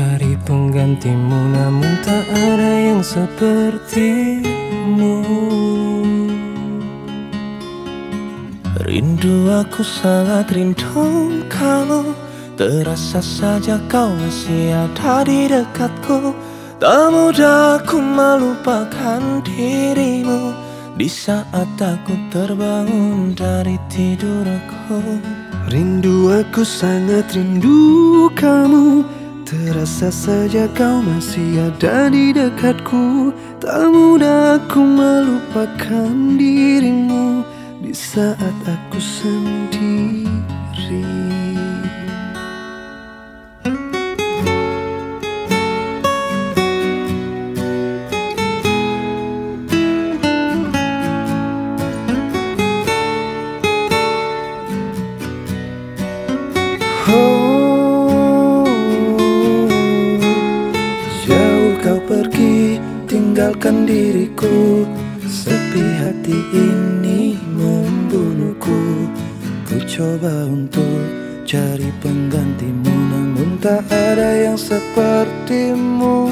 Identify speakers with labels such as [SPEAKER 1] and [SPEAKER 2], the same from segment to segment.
[SPEAKER 1] cari penggantimu Namun tak ada yang sepertimu.
[SPEAKER 2] Rindu aku sangat rindu kamu Terasa saja kau masih ada di dekatku. Tak mudah aku melupakan dirimu. Di saat aku terbangun dari tidurku. Rindu aku sangat rindu kamu Terasa saja kau masih ada di dekatku Tak mudah aku melupakan dirimu di saat aku sendiri. Oh, tinggalkan diriku. Sepi hati ini membunuhku. Ku coba untuk cari penggantimu Namun tak ada yang sepertimu.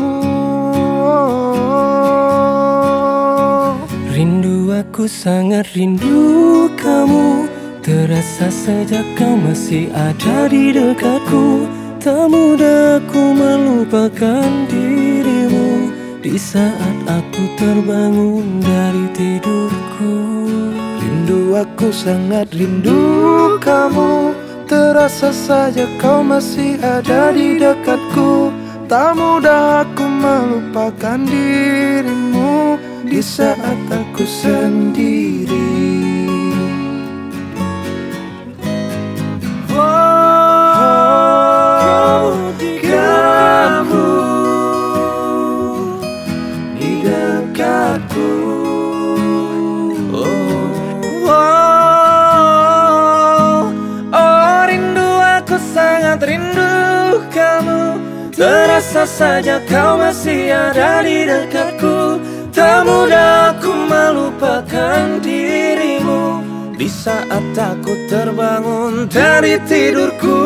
[SPEAKER 1] Rindu aku sangat rindu kamu. Terasa sejak kau masih ada di dekatku. Tak mudah aku melupakan dirimu Di saat aku terbangun dari tidurku
[SPEAKER 2] Rindu aku sangat rindu kamu. Terasa saja kau masih ada di dekatku. Tak mudah aku melupakan dirimu. Di saat aku sendiri Terasa saja kau masih ada di dekatku. Tak mudah aku melupakan dirimu. Di saat aku terbangun dari tidurku